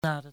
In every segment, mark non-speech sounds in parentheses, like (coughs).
naar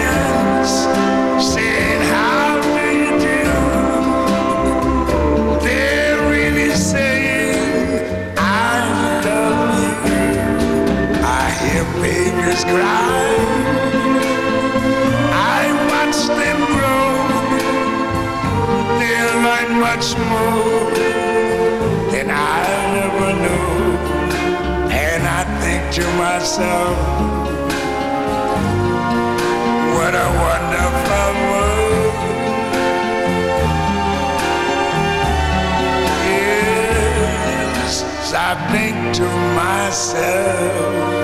babies cry. I watch them grow. They'll learn much more than I never knew. And I think to myself, what a wonderful world. Yes, I think to myself,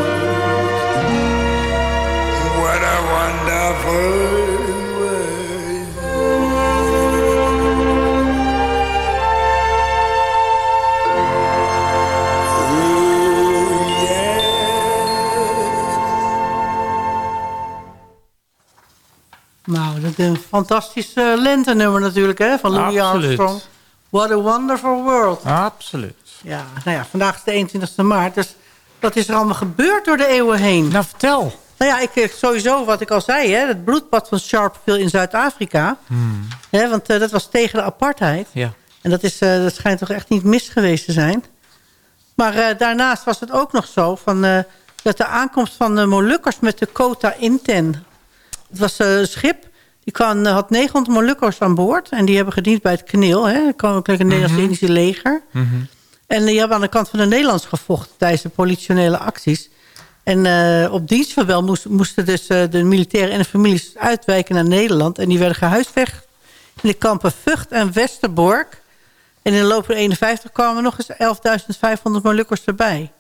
een fantastisch uh, lentenummer natuurlijk, hè? Van Louis Absoluut. Armstrong. What a wonderful world. Absoluut. Ja, nou ja, vandaag is de 21ste maart. Dus dat is er allemaal gebeurd door de eeuwen heen. Nou, vertel. Nou ja, ik, eh, sowieso wat ik al zei, hè, het bloedbad van Sharpeville in Zuid-Afrika. Hè, want eh, dat was tegen de apartheid. Ja. En dat, is, eh, dat schijnt toch echt niet mis geweest te zijn. Maar daarnaast was het ook nog zo van, dat de aankomst van de Molukkers met de Kota Inten. Het was een schip, die kwam, had 900 Molukkers aan boord. En die hebben gediend bij het KNIL, hè, het Koninklijke Nederlands-Indische Leger. En die hebben aan de kant van de Nederlands gevochten tijdens de politionele acties. En eh, op dienstverwel moest, moesten dus eh, de militairen en de families uitwijken naar Nederland. En die werden gehuisvest in de kampen Vught en Westerbork. En in de loop van 51 kwamen nog eens 11.500 Molukkers erbij.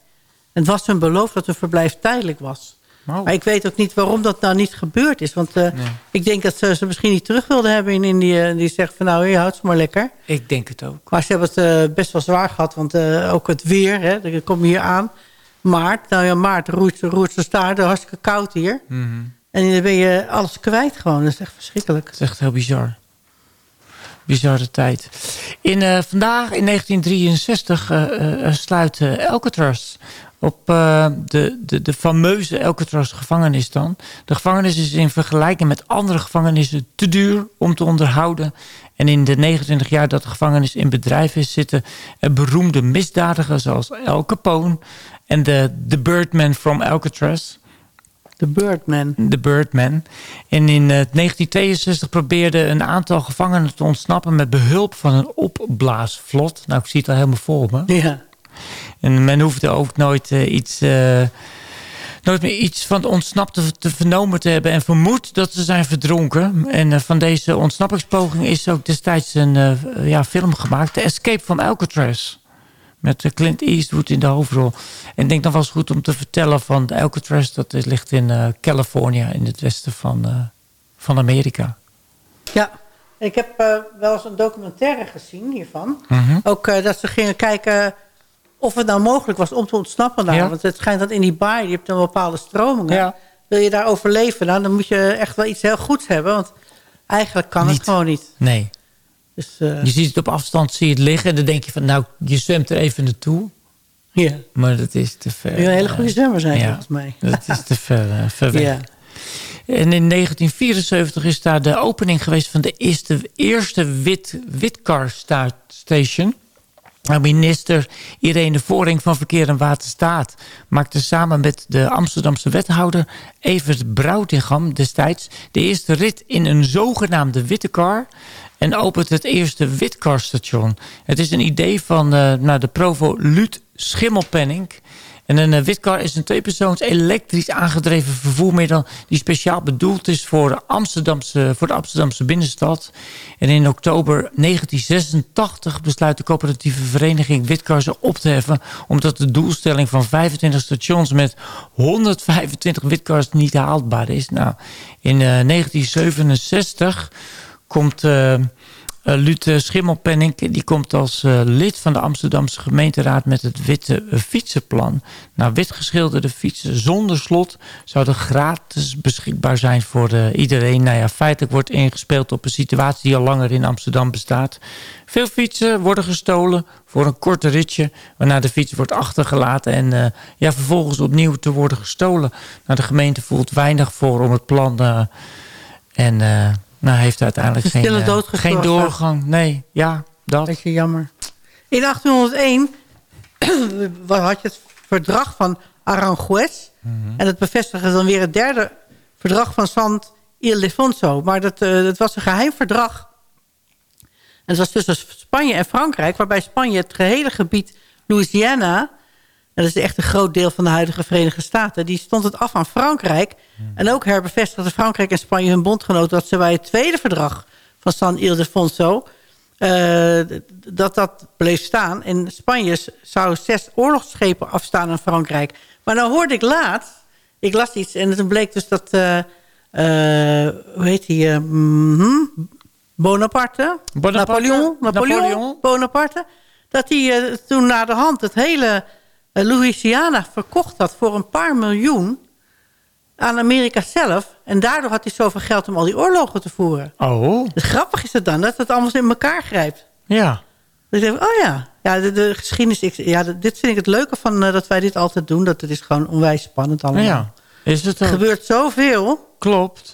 En het was hun beloofd dat hun verblijf tijdelijk was. Maar ik weet ook niet waarom dat nou niet gebeurd is. Want eh, ik denk dat ze ze misschien niet terug wilden hebben in Indië. En die zegt van nou, je houdt ze maar lekker. Ik denk het ook. Maar ze hebben het best wel zwaar gehad. Want ook het weer, hè, dat komt hier aan. Maart, nou ja, maart roert, ze staart. Hartstikke koud hier. En dan ben je alles kwijt gewoon. Dat is echt verschrikkelijk. Het is echt heel bizar. Bizarre tijd. In, eh, vandaag, in 1963, eh, eh, sluit eh, Alcatraz op eh, de, de, de fameuze Alcatraz gevangenis dan. De gevangenis is in vergelijking met andere gevangenissen te duur om te onderhouden. En in de 29 jaar dat de gevangenis in bedrijf is... zitten er beroemde misdadigers zoals Al Capone... en de, de Birdman from Alcatraz... De Birdman. de Birdman. En in eh, 1962 probeerde een aantal gevangenen te ontsnappen... met behulp van een opblaasvlot. Nou, ik zie het al helemaal voor me. Ja. En men hoefde ook nooit eh, iets... eh, nooit meer iets van de ontsnapte te vernomen te hebben... en vermoed dat ze zijn verdronken. En eh, van deze ontsnappingspoging is ook destijds een eh, ja, film gemaakt. The Escape from Alcatraz. Met eh, Clint Eastwood in de hoofdrol. En ik denk dan was goed om te vertellen van Alcatraz... dat ligt in Californië, in het westen van, van Amerika. Ja, ik heb wel eens een documentaire gezien hiervan. Mhm. Ook dat ze gingen kijken of het nou mogelijk was om te ontsnappen daar. Ja. Want het schijnt dat in die baai, je hebt een bepaalde stromingen. Ja. Wil je daar overleven, nou, dan moet je echt wel iets heel goeds hebben. Want eigenlijk kan Niet. het gewoon niet. Nee. Dus, eh, Je ziet het op afstand, zie je het liggen. En dan denk je van, nou, je zwemt er even naartoe. ja. Maar dat is te ver. Je een hele goede eh, zwemmer zijn, ja. volgens mij. (laughs) Dat is te ver, eh, ver weg. Ja. En in 1974 is daar de opening geweest van de eerste, eerste wit, witcar sta- station. Minister Irene Voring van Verkeer en Waterstaat maakte samen met de Amsterdamse wethouder Evert Broutingam destijds de eerste rit in een zogenaamde witte car en opent het eerste witcarstation. Het is een idee van eh nou, de provo Luut Schimmelpenning. En een eh, witcar is een tweepersoons elektrisch aangedreven vervoermiddel... die speciaal bedoeld is voor de Amsterdamse, voor de Amsterdamse binnenstad. En in oktober 1986 besluit de coöperatieve vereniging Witcar ze op te heffen... omdat de doelstelling van 25 stations met 125 witcars niet haalbaar is. Nou, in eh, 1967 komt... eh, Lute Schimmelpenning die komt als uh, lid van de Amsterdamse gemeenteraad met het witte fietsenplan. Nou, wit geschilderde fietsen zonder slot zouden gratis beschikbaar zijn voor iedereen. Nou ja, feitelijk wordt ingespeeld op een situatie die al langer in Amsterdam bestaat. Veel fietsen worden gestolen voor een korte ritje, waarna de fiets wordt achtergelaten en ja, vervolgens opnieuw te worden gestolen. Nou, de gemeente voelt weinig voor om het plan en... Nou, heeft uiteindelijk geen, uh, geen doorgang. Nee, ja, dat. Beetje jammer. In 1801 (clears throat) had je het verdrag van Aranjuez. Mm -hmm. En dat bevestigde dan weer het derde verdrag van Sant Ildefonso. Maar dat, uh, dat was een geheim verdrag. En het was tussen Spanje en Frankrijk. Waarbij Spanje het gehele gebied Louisiana... Dat is echt een groot deel van de huidige Verenigde Staten. Die stond het af aan Frankrijk. En ook herbevestigde Frankrijk en Spanje hun bondgenoten... dat ze bij het tweede verdrag van San Ildefonso... Uh, dat dat bleef staan. En Spanje zou zes oorlogsschepen afstaan aan Frankrijk. Maar nou hoorde ik laatst... Ik las iets en toen bleek dus dat... Uh, uh, hoe heet hij? Mm Bonaparte? Bonaparte? Napoleon, Napoleon, Napoleon. Bonaparte. Dat hij toen na de hand het hele... Louisiana verkocht had voor een paar miljoen aan Amerika zelf. En daardoor had hij zoveel geld om al die oorlogen te voeren. Oh. Dus grappig is het dan, dat het allemaal in elkaar grijpt. Ja. Dus ik denk, oh ja, ja de, de geschiedenis... Ik, ja, dit vind ik het leuke van uh, dat wij dit altijd doen. Dat het is gewoon onwijs spannend allemaal. Ja. Is het er gebeurt zoveel. Klopt.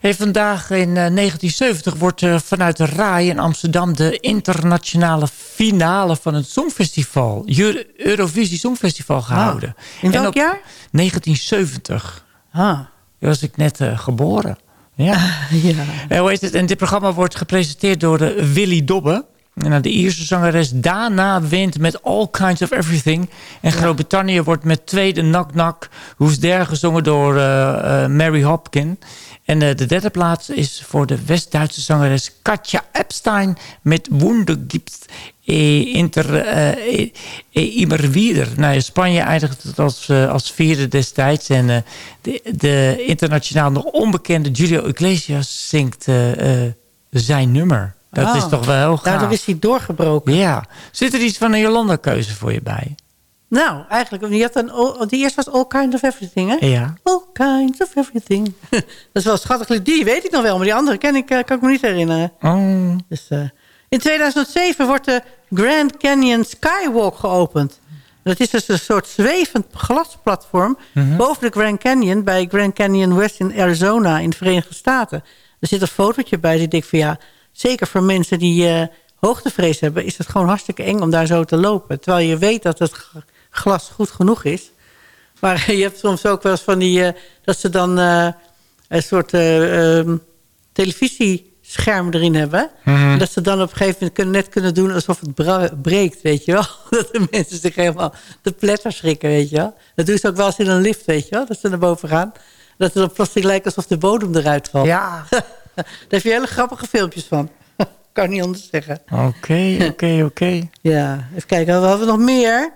Hey, vandaag in uh, 1970 wordt uh, vanuit de RAI in Amsterdam... de internationale finale van het Songfestival... Euro Eurovisie Songfestival gehouden. Ah. In welk jaar? 1970. Ah. Toen was ik net uh, geboren. Ja. (laughs) ja. En, hoe heet het? en dit programma wordt gepresenteerd door de Willy Dobbe. En de Ierse zangeres Dana wint met All Kinds of Everything. En Groot-Brittannië wordt met tweede Knock Knock Who's There gezongen door uh, uh, Mary Hopkin. En uh, de derde plaats is voor de West-Duitse zangeres Katja Epstein met e inter e, e immer wieder. Nou, Spanje eindigt het als, als vierde destijds. En de, de internationaal nog onbekende Julio Iglesias zingt zijn nummer. Dat is toch wel heel gaaf. Daardoor is hij doorgebroken. Ja. Zit er iets van een Jolanda-keuze voor je bij? Nou, eigenlijk, die, had een, die eerste was All Kinds of Everything, hè? Ja. All Kinds of Everything. (laughs) dat is wel een schattig. Die weet ik nog wel, maar die andere ken ik, eh, kan ik me niet herinneren. Oh. Dus, eh, in 2007 wordt de Grand Canyon Skywalk geopend. Dat is dus een soort zwevend glasplatform... boven de Grand Canyon bij Grand Canyon West in Arizona in de Verenigde Staten. Er zit een fotootje bij, dus ik van ja... zeker voor mensen die eh, hoogtevrees hebben... is het gewoon hartstikke eng om daar zo te lopen. Terwijl je weet dat het glas goed genoeg is. Maar (laughs) je hebt soms ook wel eens van die... eh, dat ze dan eh, een soort ehm, televisiescherm erin hebben. En dat ze dan op een gegeven moment kunnen, net kunnen doen alsof het breekt, weet je wel. (laughs) Dat de mensen zich helemaal de pletter schrikken, weet je wel. Dat doen ze ook wel eens in een lift, weet je wel. Dat ze naar boven gaan. Dat het dan plastic lijkt alsof de bodem eruit valt. Ja. (laughs) Daar heb je hele grappige filmpjes van. (laughs) kan niet anders zeggen. Oké, oké, (laughs) oké. Ja, even kijken. Wat we nog meer?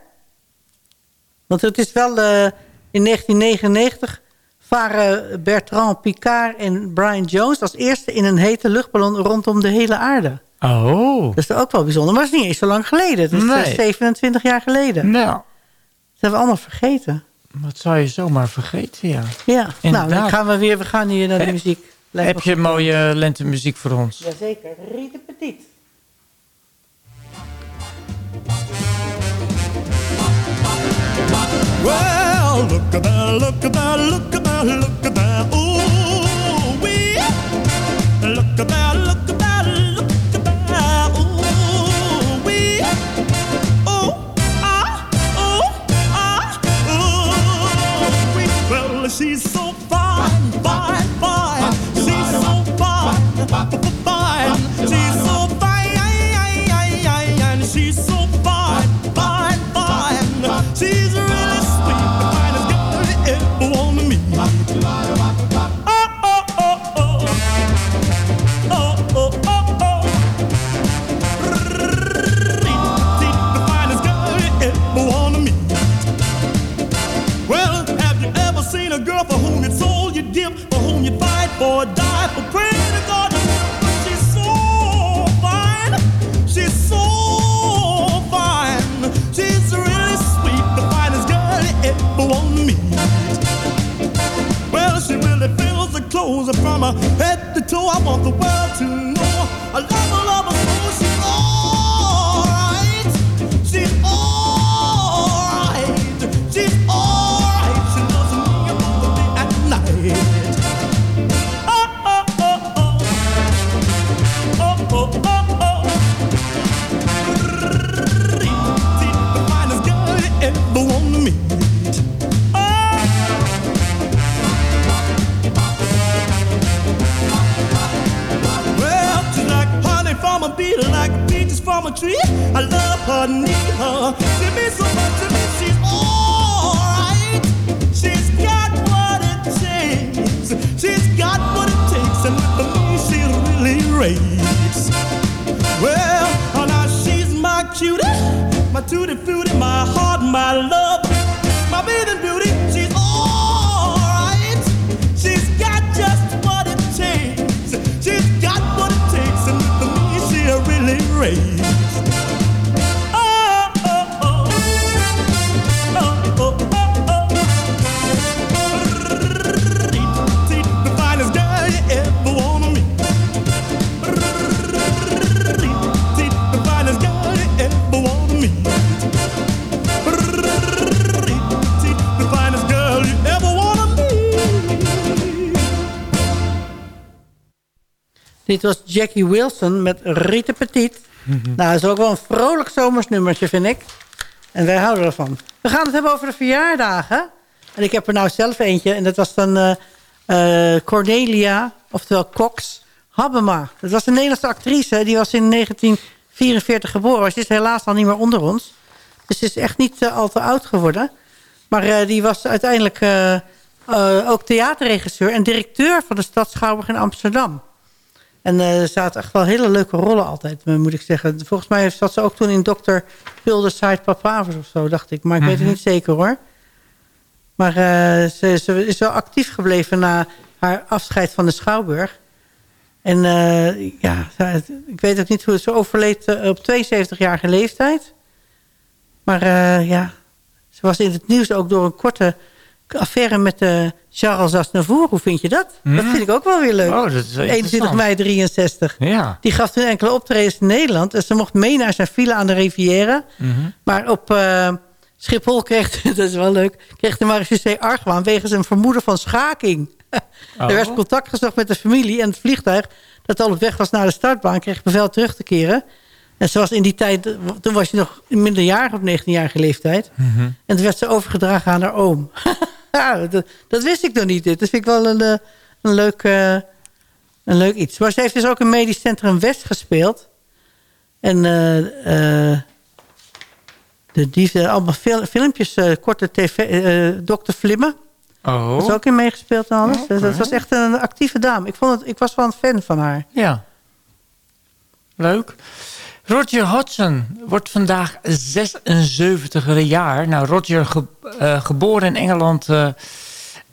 Want het is wel... eh, in 1999 varen Bertrand Picard en Brian Jones... als eerste in een hete luchtballon rondom de hele aarde. Oh. Dat is ook wel bijzonder. Maar het is niet eens zo lang geleden. Het is eh, Nee. 27 jaar geleden. Nou, Dat hebben we allemaal vergeten. dat zou je zomaar vergeten, ja. Ja, nou, dan gaan we weer... We gaan hier naar de muziek. Lijkt Heb je mooie lentemuziek voor ons? Jazeker. Riete Petit. Well, look at that, look at that, look at that, look at that. Ooh, we look at that, look at that, look at that. Ooh, we oh ah oh ah ooh we. Well, she's so fine, fine. She's so fine, fine. She's clothes from head to toe. I want the world to know. I love Jackie Wilson met Rita Petit. Nou, dat is ook wel een vrolijk zomersnummertje, vind ik. En wij houden ervan. We gaan het hebben over de verjaardagen. En ik heb er nou zelf eentje. En dat was dan eh, eh, Cornelia, oftewel Cox Habema. Dat was een Nederlandse actrice. Die was in 1944 geboren. Ze is helaas al niet meer onder ons. Dus ze is echt niet eh, al te oud geworden. Maar die was uiteindelijk ook theaterregisseur... en directeur van de stad Schouwburg in Amsterdam. En eh, er zaten echt wel hele leuke rollen altijd, eh, moet ik zeggen. Volgens mij zat ze ook toen in Dr. Pilderside Papavers of zo, dacht ik. Maar ik weet het niet zeker hoor. Maar eh, ze, ze is wel actief gebleven na haar afscheid van de Schouwburg. En ja, ze- ik weet ook niet hoe ze overleed op 72-jarige leeftijd. Maar ja, ze was in het nieuws ook door een korte affaire met eh, Charles Aznavour. Hoe vind je dat? Dat vind ik ook wel weer leuk. Oh, dat is wel 21 interessant. mei 63. Ja. Die gaf toen enkele optredens in Nederland. En ze mocht mee naar zijn villa aan de Riviera. Maar op eh, Schiphol kreeg, (laughs) dat is wel leuk, kreeg de marechaussee argwaan wegens een vermoeden van schaking. (laughs) Er werd contact gezocht met de familie en het vliegtuig dat al op weg was naar de startbaan kreeg bevel terug te keren. En ze was in die tijd, toen was je nog minderjarig op 19-jarige leeftijd. En toen werd ze overgedragen aan haar oom. (laughs) ja, dat, dat wist ik nog niet. Dit. Dat vind ik wel een, eh, een, leuk, eh, een leuk iets. Maar ze heeft dus ook in Medisch Centrum West gespeeld. En eh, eh, de, die heeft allemaal fil- filmpjes, korte tv, Dr. Flimme. Oh. Dat is ook in meegespeeld en alles. Dus dat was echt een actieve dame. Ik, vond het, ik was wel een fan van haar. Ja. Leuk. Roger Hodgson wordt vandaag 76 jaar. Nou, Roger, ge- eh, geboren in Engeland, eh,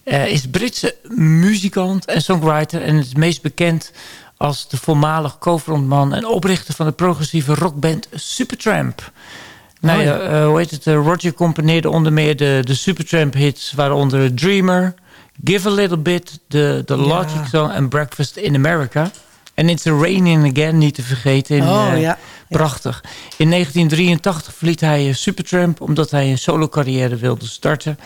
eh, is Britse muzikant en songwriter. En is meest bekend als de voormalig co-frontman en oprichter van de progressieve rockband Supertramp. Nou Oh ja, ja. hoe heet het? Roger componeerde onder meer de, de Supertramp hits, waaronder Dreamer, Give a Little Bit, de, de Logic Song en Breakfast in America. En It's a Raining Again, niet te vergeten. In, Oh, ja. Prachtig. In 1983 verliet hij eh, Supertramp omdat hij een solo-carrière wilde starten.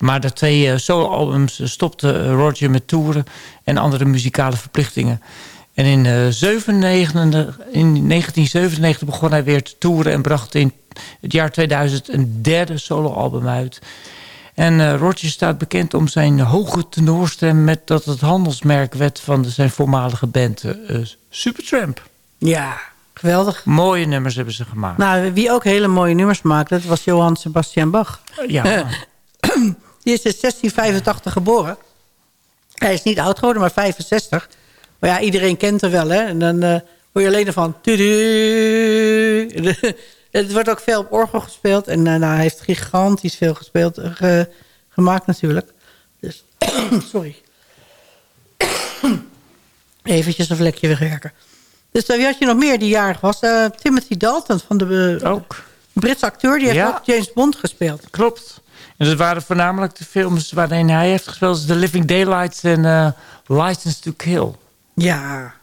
Maar de twee eh, solo-albums stopte eh, Roger met toeren en andere muzikale verplichtingen. En in, eh, 97 in 1997 begon hij weer te toeren en bracht in het jaar 2000 een derde soloalbum uit. En Roger staat bekend om zijn hoge tenorstem... met dat het handelsmerk werd van zijn voormalige band Supertramp. Ja, geweldig. Mooie nummers hebben ze gemaakt. Nou, wie ook hele mooie nummers maakte, dat was Johann Sebastian Bach. ja, (laughs) Die is in 1685 geboren. Hij is niet oud geworden, maar 65. Maar ja, iedereen kent hem wel, hè. En dan eh, hoor je alleen ervan... (laughs) Het wordt ook veel op orgel gespeeld. En eh, nou, hij heeft gigantisch veel gespeeld, eh, ge- gemaakt natuurlijk. Dus, (coughs) sorry. (coughs) Eventjes een vlekje wegwerken. Dus uh, wie had je nog meer die jarig was? Eh, Timothy Dalton van de eh, ook. Britse acteur. Die heeft Ja. ook James Bond gespeeld. Klopt. En dat waren voornamelijk de films waarin hij heeft gespeeld. Dus The Living Daylights en eh, License to Kill. Ja,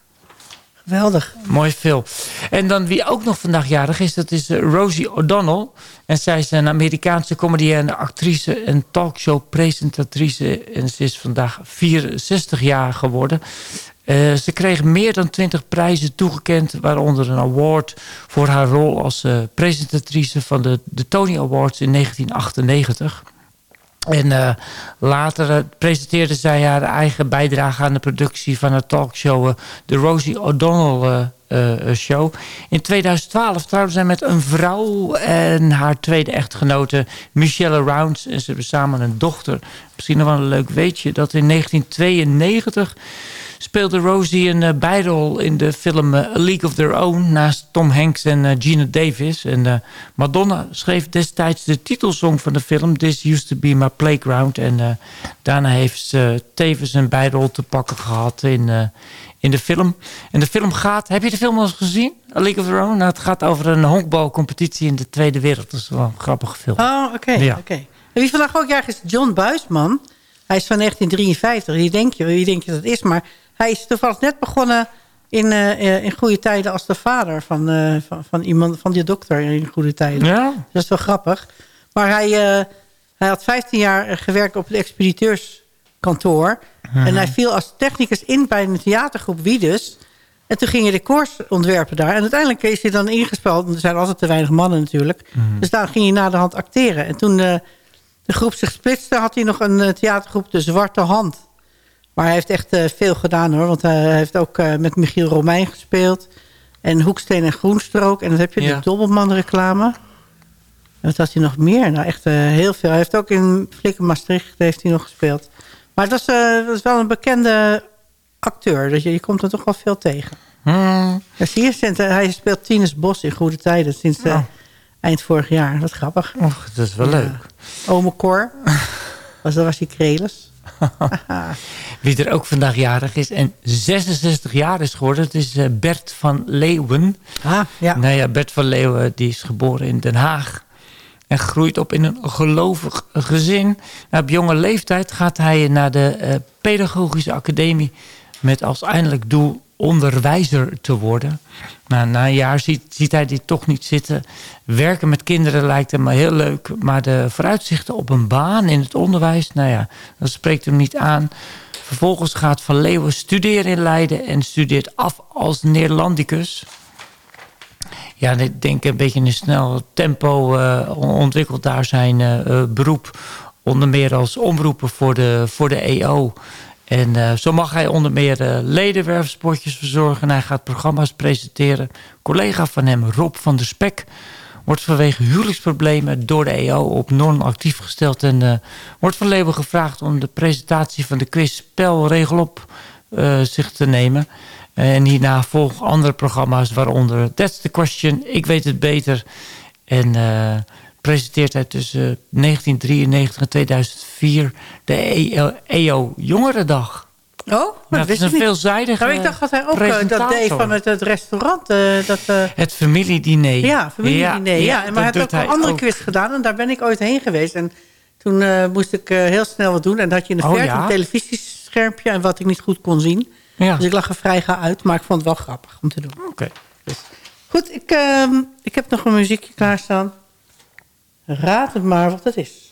geweldig. Mooi film. En dan wie ook nog vandaag jarig is, dat is eh, Rosie O'Donnell. En zij is een Amerikaanse comedienne, actrice en talkshow-presentatrice. En ze is vandaag 64 jaar geworden. Eh, ze kreeg meer dan 20 prijzen toegekend, waaronder een award voor haar rol als eh, presentatrice van de, de Tony Awards in 1998. En eh, later eh, presenteerde zij haar eigen bijdrage aan de productie van talkshow... eh, de Rosie O'Donnell eh, eh, Show. In 2012 trouwde zij met een vrouw en haar tweede echtgenote Michelle Rounds. En ze hebben samen een dochter. Misschien nog wel een leuk weetje dat in 1992 speelde Rosie een eh, bijrol in de film eh, A League of Their Own... naast Tom Hanks en eh, Gina Davis. En Madonna schreef destijds de titelsong van de film... This Used to Be My Playground. En daarna heeft ze tevens een bijrol te pakken gehad in, in de film. En de film gaat... Heb je de film al eens gezien? A League of Their Own? Nou, het gaat over een honkbalcompetitie in de Tweede Wereld. Dat is wel een grappige film. Oh, oké. Ja. oké. En wie vandaag ook jarig is, John Buisman. Hij is van 1953. Wie denk je, wie denk je dat het is? Maar hij is toevallig net begonnen in, eh, eh, in goede tijden als de vader van, eh, van, van iemand, van die dokter in goede tijden. Ja? Dat is wel grappig. Maar hij, hij had 15 jaar gewerkt op het expediteurskantoor. En hij viel als technicus in bij een theatergroep Wiedus. En toen ging hij de koers ontwerpen daar. En uiteindelijk is hij dan ingespeld. want Er zijn altijd te weinig mannen natuurlijk. Dus daar ging hij na de hand acteren. En toen de groep zich splitste... had hij nog een theatergroep De Zwarte Hand. Maar hij heeft echt eh, veel gedaan hoor. Want hij heeft ook eh, met Michiel Romein gespeeld. En Hoeksteen en Groenstrook. En dan heb je Ja. de Dobbelman reclame. En wat had hij nog meer? Nou, echt eh, heel veel. Hij heeft ook in Flikken Maastricht heeft hij nog gespeeld. Maar het was, eh, wel een bekende acteur. Dus je, je komt er toch wel veel tegen. Hmm. Ja, zie je, sinds, eh, hij speelt Tinus Bos in Goede Tijden sinds eh, Oh. eind vorig jaar. Wat grappig. Och, dat is wel leuk. Ome Cor. (laughs) was, dat was die Krelis. (laughs) Wie er ook vandaag jarig is en 66 jaar is geworden... het is eh, Bert van Leeuwen. Ah, ja. Nou ja, Bert van Leeuwen die is geboren in Den Haag. En groeit op in een gelovig gezin. Nou, op jonge leeftijd gaat hij naar de eh, pedagogische academie... met als eindelijk doel onderwijzer te worden. Nou, na een jaar ziet, hij dit toch niet zitten. Werken met kinderen lijkt hem heel leuk. Maar de vooruitzichten op een baan in het onderwijs... nou ja, dat spreekt hem niet aan. Vervolgens gaat Van Leeuwen studeren in Leiden... en studeert af als Neerlandicus... Ja, ik denk een beetje in een snel tempo uh, ontwikkelt daar zijn uh, beroep. Onder meer als omroeper voor de, voor de EO. En uh, zo mag hij onder meer uh, ledenwerfspotjes verzorgen. Hij gaat programma's presenteren. Collega van hem, Rob van der Spek... wordt vanwege huwelijksproblemen door de EO op non-actief gesteld... en uh, wordt van Leeuwen gevraagd om de presentatie van de quiz Spelregel op zich te nemen... En hierna volgen andere programma's, waaronder That's the Question, Ik Weet Het Beter. En presenteert hij tussen 1993 en 2004 de EO, EO Jongerendag. Oh, maar dat wist is een veelzijdige nou, Ik dacht dat hij ook uh, dat deed van het, het restaurant. Uh, dat, het familiediner. Ja, familiediner. Ja, ja, ja. maar hij had ook een andere ook. quiz gedaan. En daar ben ik ooit heen geweest. En toen moest ik heel snel wat doen. En dat had je in de oh, verte ja? een televisieschermpje. En wat ik niet goed kon zien. Ja. Dus ik lag er vrij ga uit, maar ik vond het wel grappig om te doen. Oké. Goed, ik, ehm, ik heb nog een muziekje klaarstaan. Raad het maar wat het is.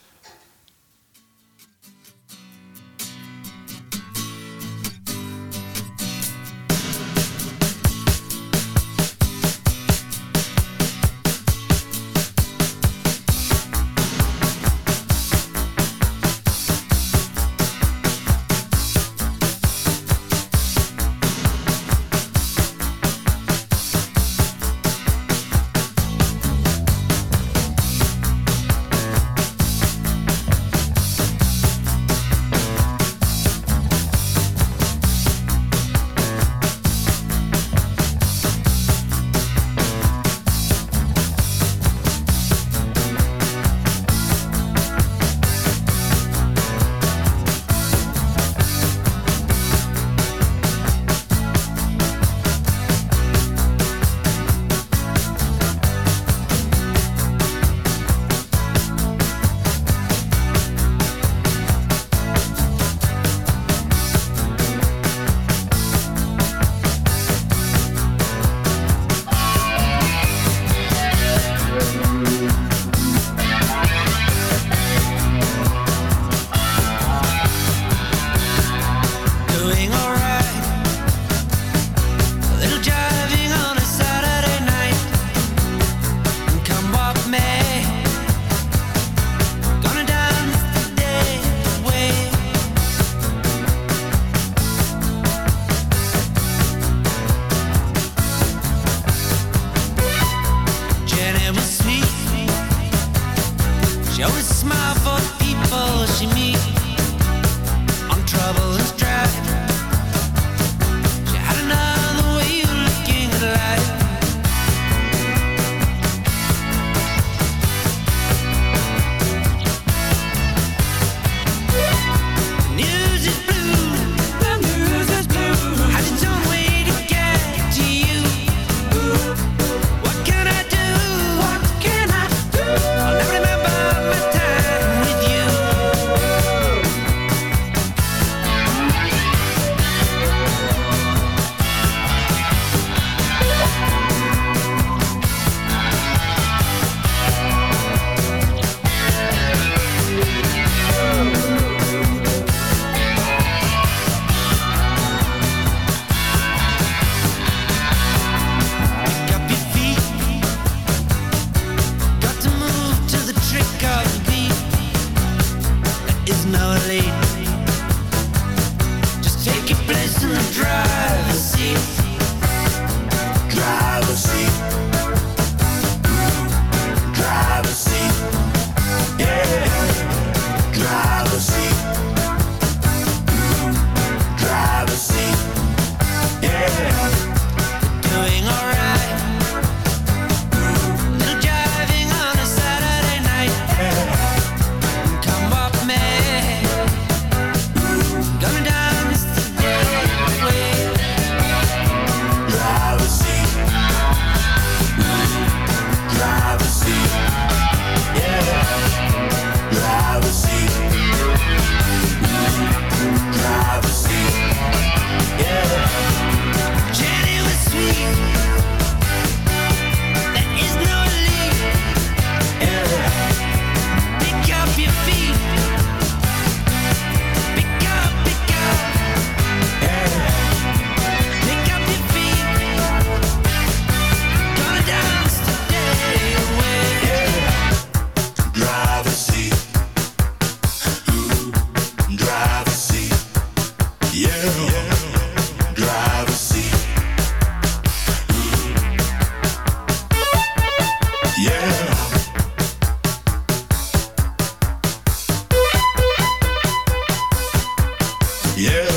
Yeah.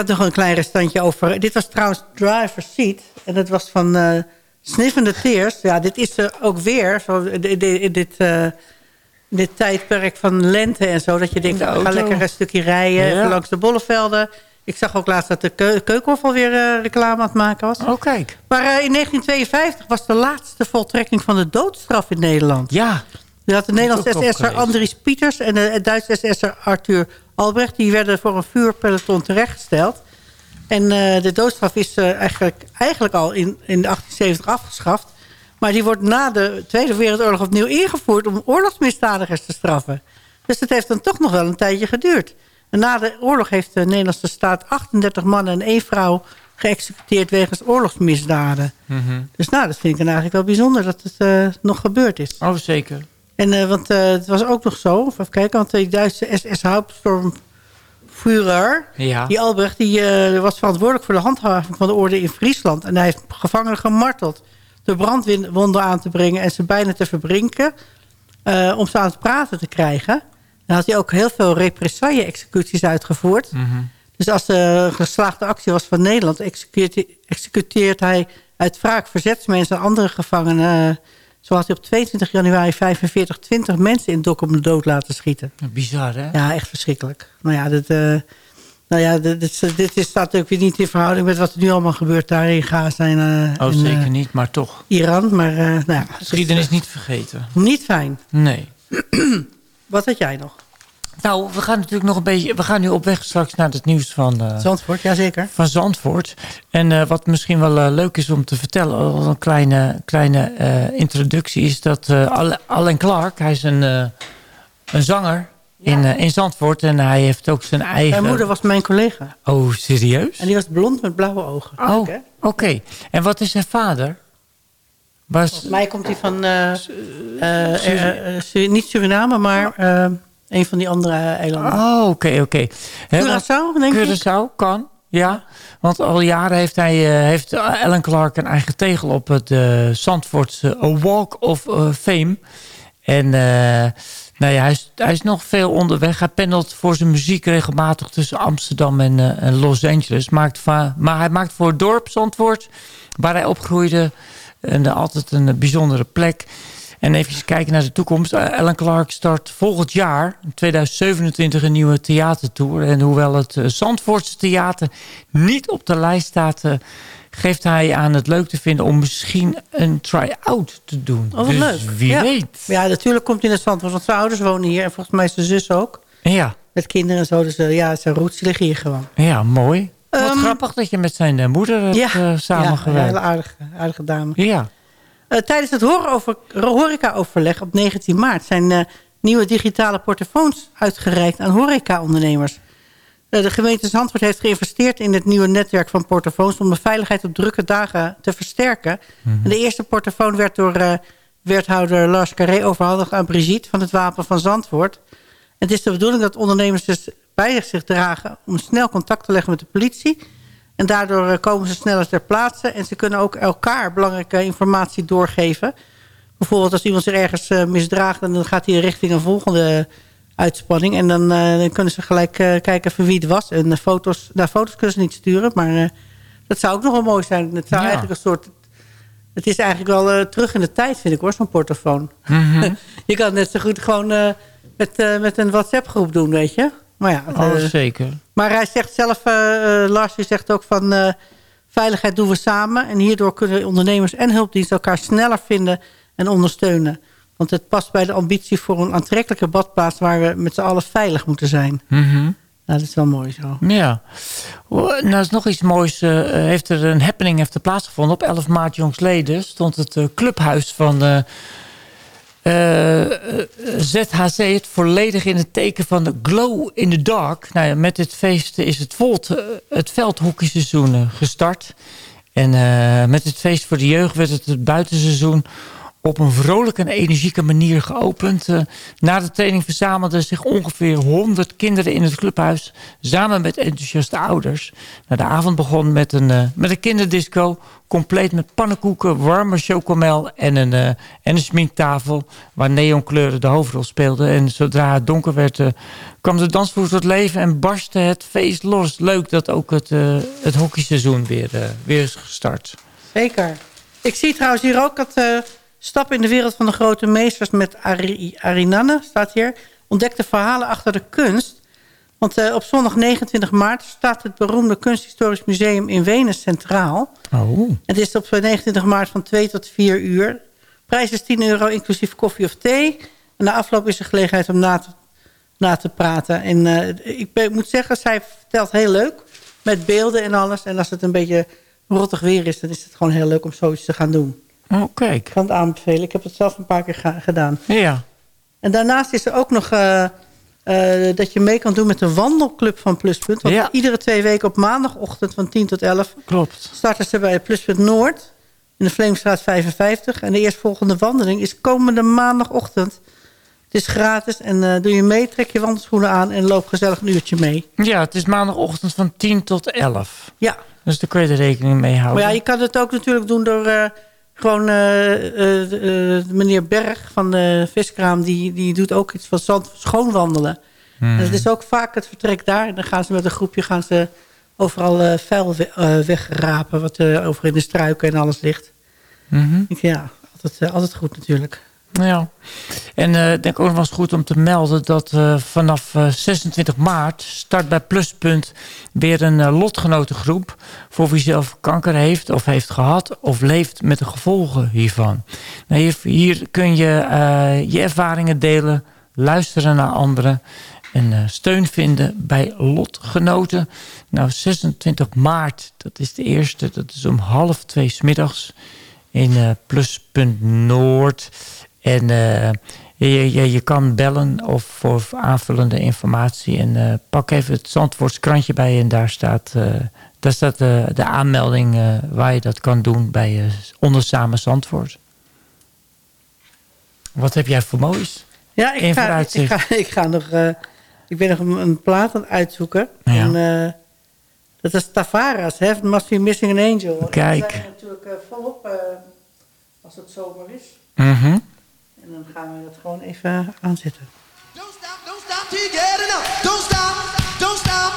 Had nog een klein restantje over... Dit was trouwens Driver Seat. En dat was van uh, Sniffende Tears. Ja, dit is er ook weer. Zo, dit, dit, uh, dit tijdperk van lente en zo. Dat je denkt, nou, ga lekker een stukje rijden langs de bollevelden. Ik zag ook laatst dat de keu Keukenhof alweer uh, reclame aan het maken was. Oh, kijk. Maar in 1952 was de laatste voltrekking van de doodstraf in Nederland. Ja. Je had de Nederlandse SS'er Andries Pieters en de Duitse SS'er Arthur Albrecht. Die werden voor een vuurpeloton terechtgesteld. En uh, de doodstraf is uh, eigenlijk, eigenlijk al in, in 1870 afgeschaft. Maar die wordt na de Tweede Wereldoorlog opnieuw ingevoerd... om oorlogsmisdadigers te straffen. Dus dat heeft dan toch nog wel een tijdje geduurd. En na de oorlog heeft de Nederlandse staat 38 mannen en één vrouw geëxecuteerd wegens oorlogsmisdaden. Mm -hmm. Dus nou, dat vind ik dan eigenlijk wel bijzonder dat het uh, nog gebeurd is. Oh, zeker. En uh, want uh, het was ook nog zo, even kijken, want de Duitse SS Hauptsturmführer, ja. die Albrecht, die uh, was verantwoordelijk voor de handhaving van de orde in Friesland. En hij heeft gevangenen gemarteld door brandwonden aan te brengen en ze bijna te verbrinken om ze aan het praten te krijgen. Dan had hij ook heel veel represaille-executies uitgevoerd. Mm -hmm. Dus als een geslaagde actie was van Nederland... executeert, executeert hij uit wraak verzetsmensen en andere gevangenen... Zo had hij op 22 januari 45 20 mensen in Dok om de dood laten schieten. Bizar, hè? Ja, echt verschrikkelijk. Nou ja, dit, uh, nou ja dit, dit, dit staat natuurlijk weer niet in verhouding... met wat er nu allemaal gebeurt daar in Gaza. En, uh, oh, in, zeker uh, niet, maar toch. Iran, maar nou ja. Geschiedenis niet vergeten. Niet fijn. Nee. (clears throat) wat had jij nog? Nou, we gaan natuurlijk nog een beetje... We gaan nu op weg straks naar het nieuws van... Uh, Zandvoort, jazeker. Van Zandvoort. En uh, wat misschien wel uh, leuk is om te vertellen... als een kleine, kleine introductie... is dat Alan Clark... Hij is een, een zanger ja. in, in Zandvoort. En hij heeft ook zijn eigen... Mijn moeder was mijn collega. Oh, serieus? En die was blond met blauwe ogen. Oh, oké. Okay. En wat is zijn vader? Was... Volgens mij komt hij van... niet Suriname, maar... Een van die andere eilanden. Oh, oké, okay, oké. Okay. Curaçao, denk ik? Curaçao, kan. Ja, want al jaren heeft, hij, uh, heeft Alan Clark een eigen tegel op het uh, Zandvoortse uh, Walk of Fame. En nou ja, hij, is, hij is nog veel onderweg. Hij pendelt voor zijn muziek regelmatig tussen Amsterdam en, en Los Angeles. Maakt van, maar hij maakt voor het dorp Zandvoort, waar hij opgroeide, en, altijd een bijzondere plek. En even kijken naar de toekomst. Alan Clark start volgend jaar, 2027, een nieuwe theatertour. En hoewel het Zandvoortse theater niet op de lijst staat... geeft hij aan het leuk te vinden om misschien een try-out te doen. Oh, dus leuk. wie ja. weet. Ja, natuurlijk komt hij naar Zandvoort, want zijn ouders wonen hier. En volgens mij is zijn zus ook. Ja. Met kinderen en zo. Dus ja, zijn roots liggen hier gewoon. Ja, mooi. Wat Ehm, grappig dat je met zijn moeder hebt ja, samengewerkt. Ja, een hele aardige, aardige dame. Ja. Uh, tijdens het horeca-overleg op 19 maart... zijn uh, nieuwe digitale portofoons uitgereikt aan horeca-ondernemers. Uh, de gemeente Zandvoort heeft geïnvesteerd in het nieuwe netwerk van portofoons... om de veiligheid op drukke dagen te versterken. Mhm. De eerste portofoon werd door wethouder Lars Carré overhandigd aan Brigitte... van het Wapen van Zandvoort. Het is de bedoeling dat ondernemers dus bij zich dragen... om snel contact te leggen met de politie... En daardoor komen ze sneller ter plaatse. En ze kunnen ook elkaar belangrijke informatie doorgeven. Bijvoorbeeld als iemand zich ergens uh, misdraagt... dan gaat hij richting een volgende uitspanning. En dan, dan kunnen ze gelijk kijken van wie het was. En foto's, nou, foto's kunnen ze niet sturen. Maar dat zou ook nog wel mooi zijn. Het, zou Ja. eigenlijk een soort, het is eigenlijk wel terug in de tijd, vind ik hoor, zo'n portofoon. Mhm. (laughs) je kan het net zo goed gewoon met, met een WhatsApp-groep doen, weet je. Maar ja, het, Oh, eh, zeker. Maar hij zegt zelf, eh, eh, Lars die zegt ook van... eh, veiligheid doen we samen. En hierdoor kunnen ondernemers en hulpdiensten elkaar sneller vinden en ondersteunen. Want het past bij de ambitie voor een aantrekkelijke badplaats... waar we met z'n allen veilig moeten zijn. Mhm. Nou, dat is wel mooi zo. Ja. Nou, is nog iets moois. eh, heeft er een happening heeft er plaatsgevonden. Op 11 maart jongsleden stond het clubhuis van eh, eh, ZHC... het volledig in het teken van de glow in the dark. Nou ja, met dit feest is het, eh, het veldhockeyseizoen eh, gestart. En eh, met het feest voor de jeugd werd het het buitenseizoen op een vrolijke en energieke manier geopend. Uh, na de training verzamelden zich ongeveer 100 kinderen in het clubhuis... samen met enthousiaste ouders. De avond begon met een, uh, met een kinderdisco... compleet met pannenkoeken, warme chocomel en een, uh, en een sminktafel... waar neonkleuren de hoofdrol speelden. En zodra het donker werd, kwam de dansvloer tot leven... en barstte het feest los. Leuk dat ook het, het hockeyseizoen weer, weer is gestart. Zeker. Ik zie trouwens hier ook dat Stap in de wereld van de grote meesters met Ari Arinanne, staat hier. Ontdekte verhalen achter de kunst. Want uh, op zondag 29 maart staat het beroemde Kunsthistorisch Museum in Wenen centraal. Oh. Het is op 29 maart van 2 tot 4 uur. Prijs is 10 euro, inclusief koffie of thee. En na afloop is er gelegenheid om na te, na te praten. En uh, ik, ik, moet zeggen, zij vertelt heel leuk. Met beelden en alles. En als het een beetje rottig weer is, dan is het gewoon heel leuk om zoiets te gaan doen. Oh, kijk. Ik kan het aanbevelen. Ik heb het zelf een paar keer gedaan. Ja. En daarnaast is er ook nog uh, uh, dat je mee kan doen met de wandelclub van Pluspunt. Want Ja. iedere twee weken op maandagochtend van 10 tot 11... Klopt. starten ze bij Pluspunt Noord in de Vleemstraat 55. En de eerstvolgende wandeling is komende maandagochtend. Het is gratis en uh, doe je mee, trek je wandelschoenen aan... en loop gezellig een uurtje mee. Ja, het is maandagochtend van 10 tot 11. Ja, Dus daar kun je er rekening mee houden. maar ja, je kan het ook natuurlijk doen door... Gewoon uh, uh, meneer Berg van de viskraam... Die, die doet ook iets van zand schoonwandelen. Hmm. Het is ook vaak het vertrek daar. En dan gaan ze met een groepje gaan ze overal vuil we wegrapen... wat over in de struiken en alles ligt. Mm -hmm. Ja, altijd, altijd goed natuurlijk. Ja, en ik uh, denk ook nog eens goed om te melden dat uh, vanaf uh, 26 maart start bij Pluspunt weer een lotgenotengroep voor wie zelf kanker heeft of heeft gehad of leeft met de gevolgen hiervan. Nou, hier, kun je je ervaringen delen, luisteren naar anderen en steun vinden bij lotgenoten. Nou, 26 maart, dat is de eerste, dat is om half twee smiddags in Pluspunt Noord. En uh, je, je, je kan bellen of voor aanvullende informatie. En uh, pak even het Zandvoorts krantje bij en daar staat, uh, daar staat de, de aanmelding waar je dat kan doen bij onder Samen Zandvoort. Wat heb jij voor moois? Ja, ik, ga, ik, ga, ik ga nog... ik ben nog een, een, plaat aan het uitzoeken. Ja. En, dat is Tavares, Heaven Must Be Missing an Angel. Kijk. Zijn natuurlijk volop als het zomer is. Mm -hmm. En dan gaan we dat gewoon even aanzetten. Don't stop, don't stop till you get enough. Don't stop, don't stop,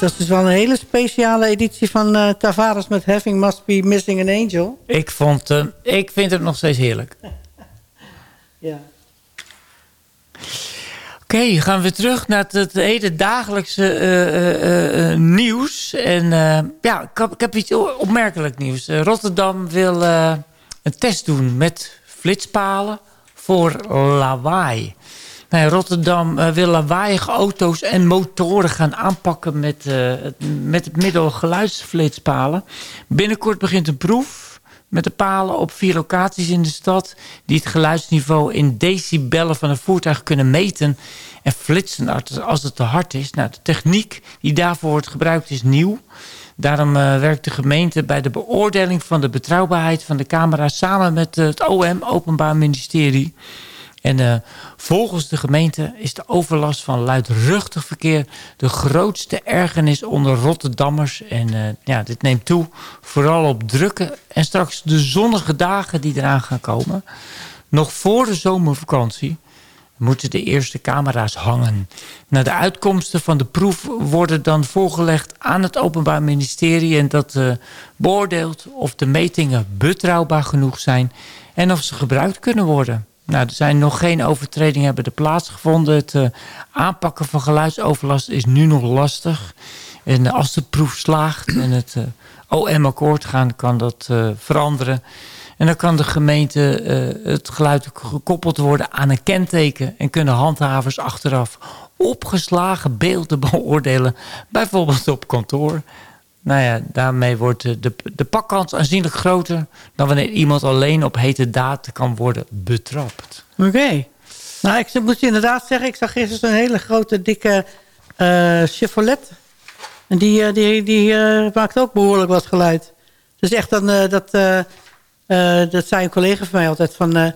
dit was dus wel een hele speciale editie van eh Tavares met Having Must Be Missing an Angel. Ik, vond, hem- ik vind het nog steeds heerlijk. (laughs) Ja. Oké, gaan we terug naar het, hele dagelijkse eh, nieuws. En ja, ik heb, ik heb iets opmerkelijk nieuws. Rotterdam wil een test doen met flitspalen voor lawaai. Rotterdam eh, wil lawaaiige auto's en motoren gaan aanpakken met, eh, het, met het middel geluidsflitspalen. Binnenkort begint een proef met de palen op vier locaties in de stad... die het geluidsniveau in decibellen van een voertuig kunnen meten... en flitsen als het te hard is. Nou, de techniek die daarvoor wordt gebruikt is nieuw. Daarom eh, werkt de gemeente bij de beoordeling van de betrouwbaarheid van de camera... samen met het OM, Openbaar Ministerie... En eh, volgens de gemeente is de overlast van luidruchtig verkeer... de grootste ergernis onder Rotterdammers. En eh, ja, dit neemt toe, vooral op drukke en straks de zonnige dagen die eraan gaan komen. Nog voor de zomervakantie moeten de eerste camera's hangen. Nou, de uitkomsten van de proef worden dan voorgelegd aan het Openbaar Ministerie... en dat eh, beoordeelt of de metingen betrouwbaar genoeg zijn... en of ze gebruikt kunnen worden. Nou, er zijn nog geen overtredingen hebben er plaatsgevonden. Het eh, aanpakken van geluidsoverlast is nu nog lastig. En eh, als de proef slaagt en het eh, OM akkoord gaan, kan dat veranderen. En dan kan de gemeente het geluid gekoppeld worden aan een kenteken. En kunnen handhavers achteraf opgeslagen beelden beoordelen. Bijvoorbeeld op kantoor. Nou ja, daarmee wordt de, de, de pakkans aanzienlijk groter... dan wanneer iemand alleen op hete daad kan worden betrapt. Oké. Nou, ik moet je inderdaad zeggen, ik zag gisteren zo'n hele grote, dikke eh Chevrolet. En die, eh, die, die eh, maakt ook behoorlijk wat geluid. Dus echt dan, dat, dat zei een collega van mij altijd van...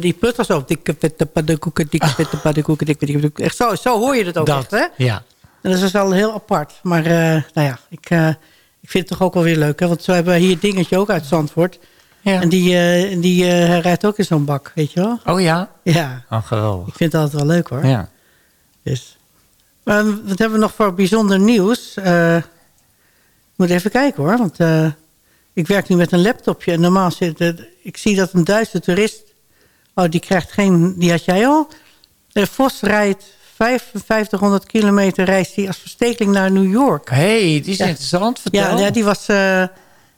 die putter zo, dikke vette paddenkoeken, dikke vette paddenkoeken, dikke. Echt zo, zo hoor je het ook echt, hè? ja. En dat is wel heel apart. Maar eh, nou ja, ik, eh, ik vind het toch ook wel weer leuk. Hè? Want we hebben hier dingetje ook uit Zandvoort. ja. En die, eh, die rijdt ook in zo'n bak, weet je wel? Oh ja? Ja, Oh, geweldig. ik vind het altijd wel leuk hoor. Ja. Dus. Maar wat hebben we nog voor bijzonder nieuws? Ik moet even kijken hoor. Want ik werk nu met een laptopje. En normaal zit het, ik zie dat een Duitse toerist... Oh, die krijgt geen... Die had jij al. De Vos rijdt 5500 kilometer reist hij als verstekeling naar New York. hey, die is Ja. interessant. Vertel. Ja, ja, die was, eh,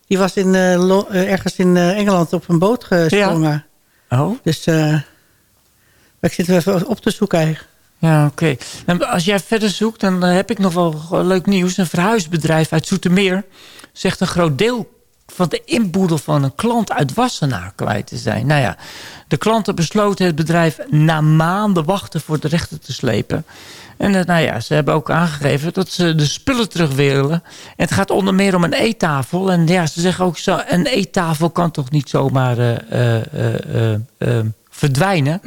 die was in, eh, eh, ergens in Engeland op een boot gesprongen. Oh, Dus ik zit er even op te zoeken eigenlijk. ja, oké. En Als jij verder zoekt, dan heb ik nog wel leuk nieuws. Een verhuisbedrijf uit Zoetermeer zegt een groot deel van de inboedel van een klant uit Wassenaar kwijt te zijn. Nou ja, de klanten besloten het bedrijf na maanden wachten voor de rechter te slepen. En eh, nou ja, ze hebben ook aangegeven dat ze de spullen terug willen. En het gaat onder meer om een eettafel. En ja, ze zeggen ook zo, een eettafel kan toch niet zomaar eh, eh, verdwijnen.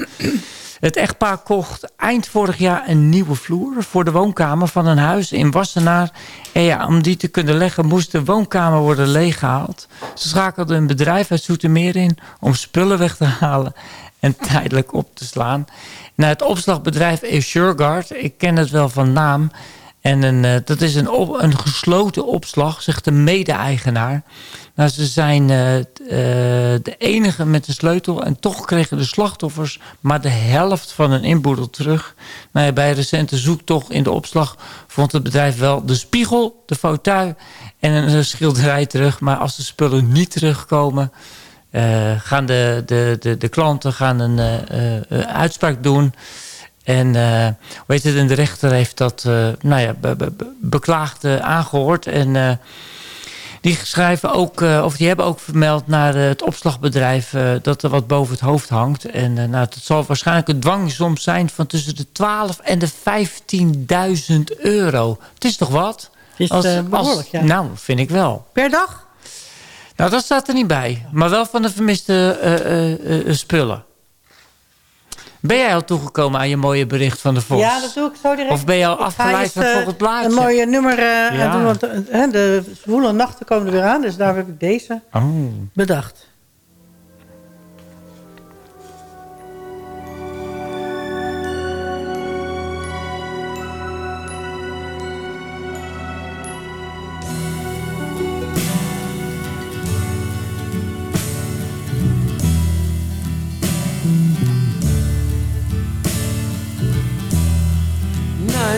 Het echtpaar kocht eind vorig jaar een nieuwe vloer voor de woonkamer van een huis in Wassenaar. En ja, om die te kunnen leggen moest de woonkamer worden leeggehaald. Ze schakelden een bedrijf uit Zoetermeer in om spullen weg te halen en (laughs) tijdelijk op te slaan. Nou, het opslagbedrijf is Sureguard. Ik ken het wel van naam. En een, eh, dat is een, een gesloten opslag, zegt de mede-eigenaar. Nou, ze zijn eh, eh, de enige met de sleutel. En toch kregen de slachtoffers maar de helft van hun inboedel terug. Nou bij recente zoektocht in de opslag vond het bedrijf wel de spiegel, de fauteuil en een schilderij terug. Maar als de spullen niet terugkomen, gaan de, de, de, de klanten gaan een uitspraak doen. En eh het, en de rechter heeft dat eh, nou ja, be, be- be- beklaagde aangehoord. En eh, die schrijven ook, eh, of die hebben ook vermeld naar eh, het opslagbedrijf eh, dat er wat boven het hoofd hangt. En eh, nou, het zal waarschijnlijk een dwangsom zijn van tussen de 12 en de 15.000 euro. Het is toch wat? Het is, eh, behoorlijk, ja. Nou, vind ik wel. Per dag? Nou, dat staat er niet bij. Maar wel van de vermiste eh, eh, eh, spullen. Ben jij al toegekomen aan je mooie bericht van de Vos? Ja, dat doe ik zo direct. Of ben je al afgeleid van het eh, volgende plaatje? Een mooie nummer eh, Ja. doen, want eh, de zwoele nachten komen er weer aan. Dus daar heb ik deze Oh. bedacht.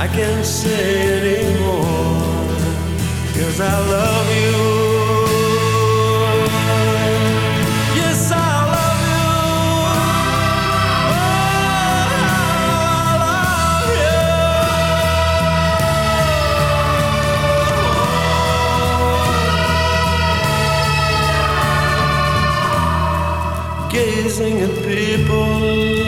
I can't say anymore, cause I love you. Yes, I love you. Oh, I love you. Gazing at people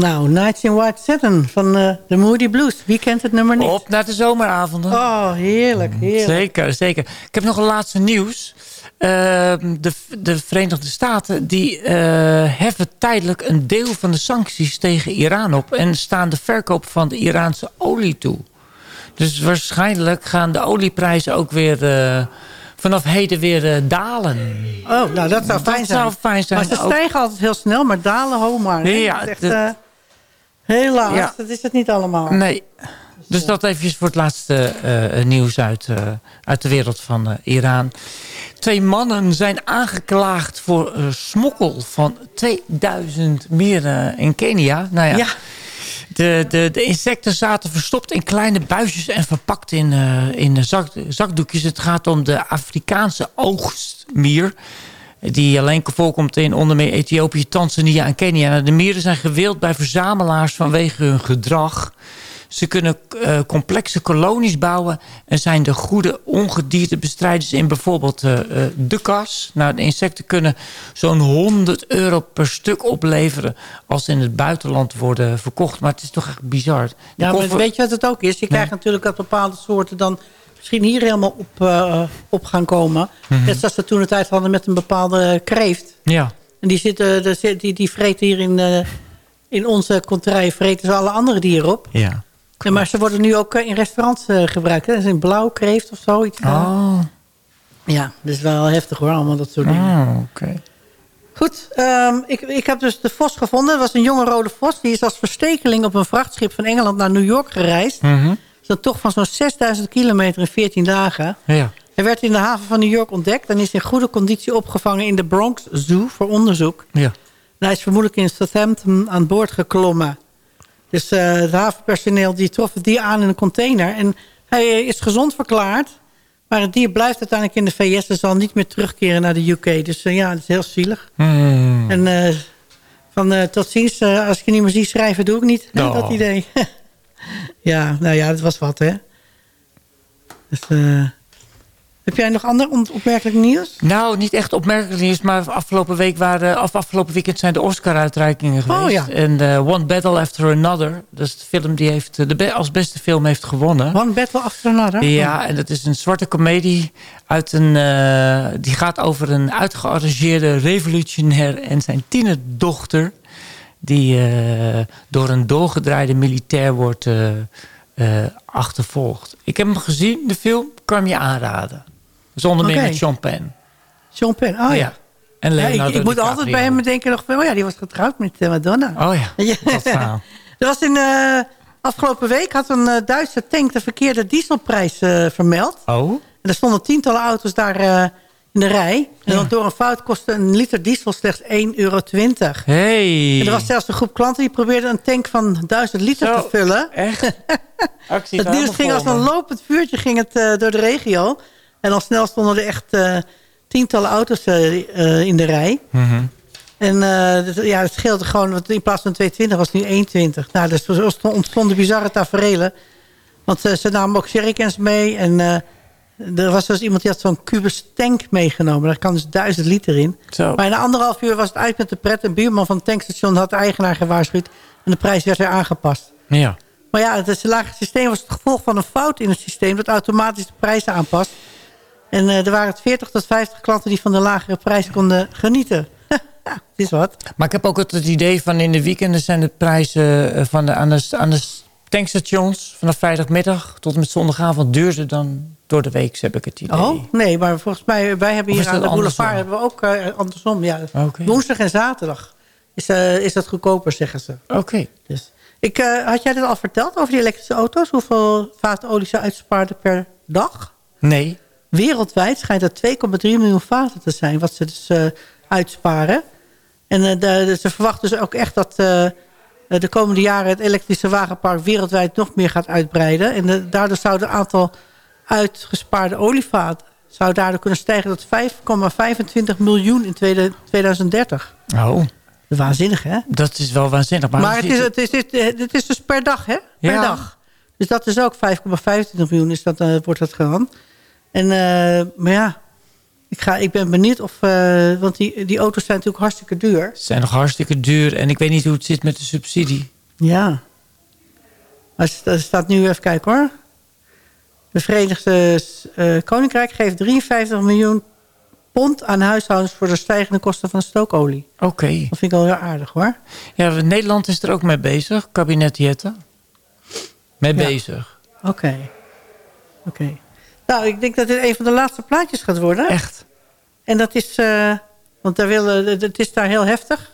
Nou, Nights in White Satin van eh, de Moody Blues. Wie kent het nummer niet? Op naar de zomeravonden. Oh, heerlijk, heerlijk. Zeker, zeker. Ik heb nog een laatste nieuws. Ehm, de, de Verenigde Staten die eh, heffen tijdelijk een deel van de sancties tegen Iran op... en staan de verkoop van de Iraanse olie toe. Dus waarschijnlijk gaan de olieprijzen ook weer eh, vanaf heden weer dalen. Oh, nou, dat zou Dat fijn zijn. zou fijn zijn. Maar ze stijgen altijd heel snel, maar dalen ho maar. hè? Ja, dat echt, dat- helaas, Ja. dat is het niet allemaal. Nee. Dus dat even voor het laatste eh, nieuws uit, eh, uit de wereld van eh, Iran. Twee mannen zijn aangeklaagd voor eh, smokkel van 2000 mieren in Kenia. Nou ja, Ja. De, de, de insecten zaten verstopt in kleine buisjes en verpakt in, eh, in zak, zakdoekjes. Het gaat om de Afrikaanse oogstmier. Die alleen voorkomt in onder meer Ethiopië, Tanzania en Kenia. Nou, De mieren zijn gewild bij verzamelaars vanwege hun gedrag. Ze kunnen eh, complexe kolonies bouwen... en zijn de goede ongediertebestrijders in bijvoorbeeld eh, eh, de kas. Nou, de insecten kunnen zo'n 100 euro per stuk opleveren... als ze in het buitenland worden verkocht. Maar het is toch echt bizar. De Ja, maar weet je wat het ook is? Je krijgt natuurlijk dat bepaalde soorten dan misschien hier helemaal op, eh, op gaan komen. Mhm. Net zoals we toen de tijd hadden met een bepaalde kreeft. Ja, En die, zitten, zit- die, die vreten hier in, eh, in onze contraille vreten ze alle andere dieren op. ja. Maar ze worden nu ook eh, in restaurants eh, gebruikt. Hè? Dat is een blauw kreeft of zoiets. Oh, Ja, dat is wel heftig hoor, allemaal dat soort dingen. oh oké. Goed, ehm, ik, ik heb dus de vos gevonden. Dat was een jonge rode vos. Die is als verstekeling op een vrachtschip van Engeland naar New York gereisd. Mhm. Dat tocht van zo'n 6000 kilometer in 14 dagen. Ja. Hij werd in de haven van New York ontdekt... en is in goede conditie opgevangen in de Bronx Zoo voor onderzoek. Ja. En hij is vermoedelijk in Southampton aan boord geklommen. Dus eh, het havenpersoneel die trof het dier aan in een container. En hij eh, is gezond verklaard. Maar het dier blijft uiteindelijk in de VS... en zal niet meer terugkeren naar de UK. Dus eh, ja, het is heel zielig. Mm. En van tot ziens, als ik je niet meer zie schrijven, doe ik niet. Oh. (laughs) Dat idee. Ja, nou ja, dat was wat, hè. Dus, eh, heb jij nog ander opmerkelijk nieuws? Nou, niet echt opmerkelijk nieuws, maar afgelopen week waren, of afgelopen weekend zijn de Oscar-uitreikingen geweest. Oh, ja. En eh, One Battle After Another, dat is de film die heeft, eh, de be- als beste film heeft gewonnen. One Battle After Another? Ja, en dat is een zwarte komedie uit een, die gaat over een uitgearrangeerde revolutionair en zijn tienerdochter die eh, door een doorgedraaide militair wordt eh, eh, achtervolgd. Ik heb hem gezien, de film, kan je aanraden. Zonder meer met Sean Penn. Sean Penn, oh ja. En Ja, ik, moet altijd bij hem denken nog oh ja, die was getrouwd met Madonna. Oh ja, Ja. dat verhaal. (laughs) Er was in afgelopen week had een Duitse tank de verkeerde dieselprijs vermeld. Oh? En er stonden tientallen auto's daar in de rij. En door een fout kostte een liter diesel slechts 1,20 euro. Hey. En er was zelfs een groep klanten die probeerden een tank van 1000 liter Zo, te vullen. Echt? (laughs) Actie Het nieuws ging als een lopend vuurtje ging het, eh, door de regio. En al snel stonden er echt eh, tientallen auto's eh, in de rij. Mhm. En dus, ja, het scheelde gewoon, want in plaats van 220 was het nu 120. Nou, dus er ontstonden bizarre taferelen. Want ze namen ook jerrycans mee. En er was dus iemand die had zo'n kubus tank meegenomen. Daar kan dus 1000 liter in. Zo. Maar na anderhalf uur was het uit met de pret. Een buurman van het tankstation had de eigenaar gewaarschuwd. En de prijs werd weer aangepast. Ja. Maar ja, het lage systeem was het gevolg van een fout in het systeem... dat automatisch de prijzen aanpast. En eh, er waren 40 tot 50 klanten die van de lagere prijs konden genieten. (laughs) ja, het is wat. Maar ik heb ook het idee van in de weekenden zijn de prijzen eh, van de, aan, de, aan de tankstations vanaf vrijdagmiddag tot en met zondagavond duurder dan door de week, heb ik het idee. Oh, nee, maar volgens mij, wij hebben hier aan de boulevard andersom? hebben we ook eh, andersom. Ja. Woensdag en zaterdag is, eh, is dat goedkoper, zeggen ze. Oké. Dus. Ik, eh, had jij dit al verteld over die elektrische auto's? Hoeveel vaten olie ze uitspaarden per dag? Nee. Wereldwijd schijnt dat 2,3 miljoen vaten te zijn... wat ze dus eh, uitsparen. En eh, de- ze verwachten dus ook echt dat... eh, de komende jaren het elektrische wagenpark wereldwijd nog meer gaat uitbreiden. En de- daardoor zou het aantal uitgespaarde olievaten... zou daardoor kunnen stijgen tot 5,25 miljoen in tweede- 2030. Oh, Waanzinnig, hè? dat is wel waanzinnig. Maar, Maar het is, het, is, het, het is dus per dag, hè? Per Ja. dag. Dus dat is ook 5,25 miljoen is dat, eh, wordt dat gedaan. En, eh, maar ja, Ik, ga, ik ben benieuwd of... eh, want die, die auto's zijn natuurlijk hartstikke duur. Ze zijn nog hartstikke duur. En ik weet niet hoe het zit met de subsidie. Ja. Maar Er staat nu even kijken hoor. De Verenigde eh, Koninkrijk geeft 53 miljoen pond aan huishoudens... voor de stijgende kosten van stookolie. Oké. Dat vind ik wel heel aardig hoor. Ja, Nederland is er ook mee bezig. Kabinet Jette. Mee Ja. bezig. Oké. Oké. Nou, ik denk dat dit een van de laatste plaatjes gaat worden. Echt. En dat is... eh, want daar willen, het is daar heel heftig.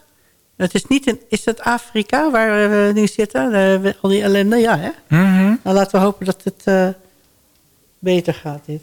Het is niet in... Is het Afrika waar we nu zitten? Eh, al die ellende? Ja, hè? Mhm. Nou, laten we hopen dat het eh, beter gaat, dit.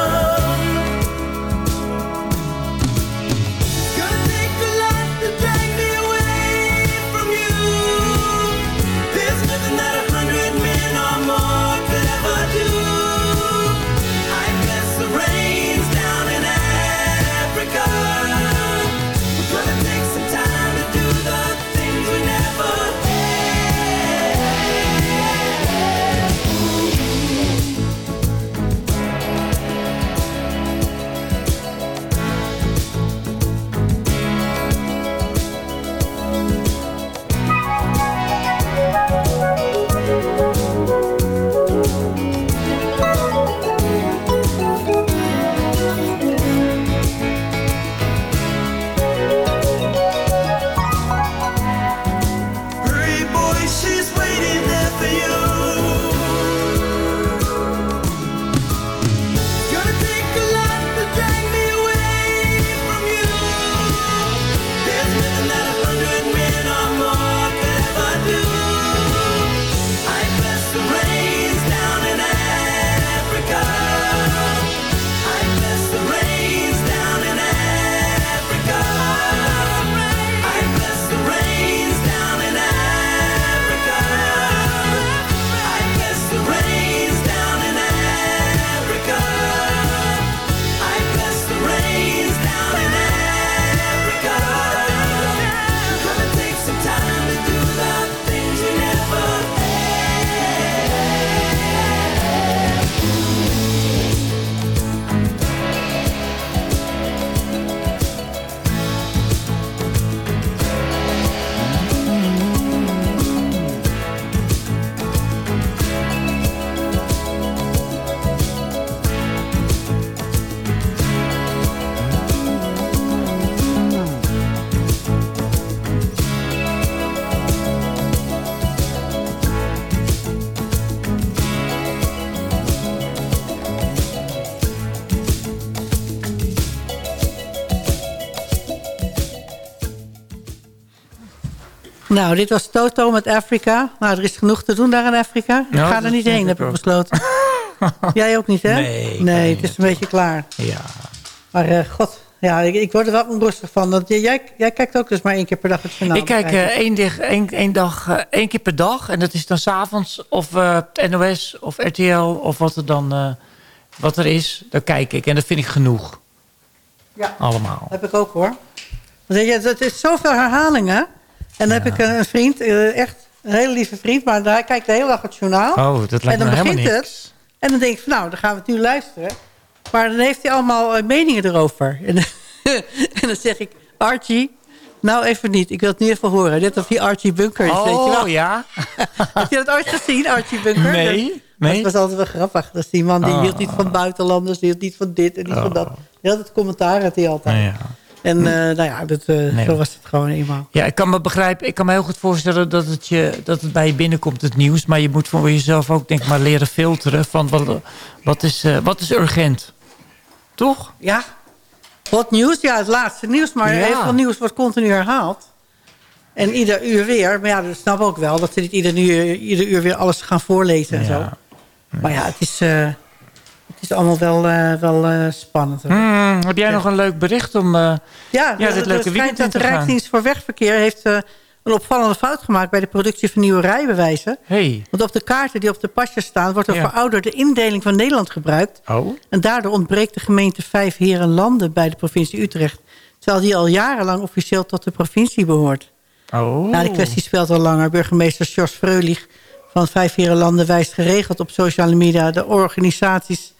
Nou, dit was Toto met Afrika. Nou, er is genoeg te doen daar in Afrika. Ik Ja, ga dat er niet heen, heb ik besloten. (laughs) Jij ook niet, hè? Nee, Nee, het is een beetje klaar. Ja. Maar eh, god, ja, ik, ik word er wel onrustig van. Dat, jij, jij kijkt ook dus maar één keer per dag het journaal. ik kijk eh, één, dag, één, één dag, eh, één keer per dag. En dat is dan s'avonds of eh, NOS of RTL of wat er dan eh, wat er is. Dan kijk ik en dat vind ik genoeg. Ja. Allemaal. heb ik ook, hoor. Want je, het is zoveel herhalingen. En dan heb ik een, vriend, eh, echt een hele lieve vriend... maar hij kijkt de hele dag het journaal. Oh, dat en lijkt dan me helemaal begint niks. het. En dan denk ik van, nou, dan gaan we het nu luisteren. Maar dan heeft hij allemaal eh, meningen erover. En, (laughs) en dan zeg ik, Archie, nou even niet. Ik wil het nu even horen. Net of die Archie Bunker is, weet je wel. Oh, ja? (laughs) Heb je dat ooit gezien, Archie Bunker? Nee, nee. Dat was altijd wel grappig. Dat is die man die Ah. hield niet van buitenlanders. Die hield niet van dit en niet van dat. Die had het commentaar had hij altijd. Ja. En eh, nou ja, dat, eh, Nee, zo was het gewoon eenmaal. Ja, ik kan me begrijpen. Ik kan me heel goed voorstellen dat het, je, dat het bij je binnenkomt, het nieuws. Maar je moet voor jezelf ook denk maar leren filteren van wat, wat, is, eh, wat is urgent. Toch? Ja, wat nieuws? Ja, het laatste nieuws. Maar Ja. heel veel nieuws wordt continu herhaald. En ieder uur weer. Maar ja, dat snap ik ook wel. Dat ze niet ieder uur, ieder uur weer alles gaan voorlezen en Ja. zo. Maar ja, het is, het is allemaal wel, eh, wel eh, spannend. Hmm, heb jij nog een leuk bericht om... eh, Ja, Ja, dit leuke weekend dat in de gaan. Rijksdienst voor Wegverkeer heeft een opvallende fout gemaakt... bij de productie van nieuwe rijbewijzen. hey. Want op de kaarten die op de pasjes staan... wordt een Ja. verouderde indeling van Nederland gebruikt. Oh? En daardoor ontbreekt de gemeente Vijf Heren Landen bij de provincie Utrecht. Terwijl die al jarenlang officieel tot de provincie behoort. Oh. Nou, die kwestie speelt al langer. Burgemeester Jos Freulich van Vijf Heren Landen wijst geregeld op sociale media... de organisaties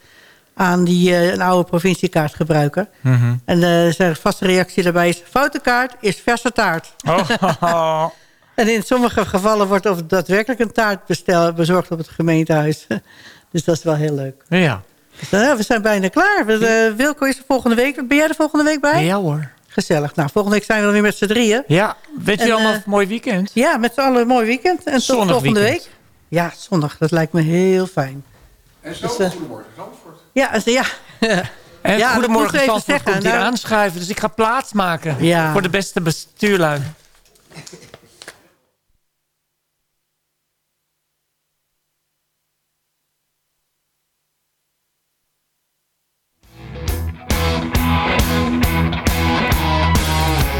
aan die eh, een oude provinciekaart gebruiken. Mhm. En eh, zijn vaste reactie daarbij is... foute kaart is verse taart. Oh. (laughs) En in sommige gevallen wordt ook daadwerkelijk een taart bestel, bezorgd op het gemeentehuis. (laughs) dus dat is wel heel leuk. ja. Dus, eh, we zijn bijna klaar. We, eh, Wilco is er volgende week. Ben jij er volgende week bij? ja hoor. Gezellig. Nou, volgende week zijn we dan weer met z'n drieën. Ja, wens En, je allemaal een mooi weekend. Ja, met z'n allen een mooi weekend. En tot volgende weekend. week. Ja, zondag. Dat lijkt me heel fijn. En zo, Dus, goedemorgen Zandvoort. Ja, dus, ja. (laughs) En Ja, goedemorgen Zandvoort komt hier Nou- aanschuiven. Dus ik ga plaatsmaken Ja. voor de beste bestuurlui.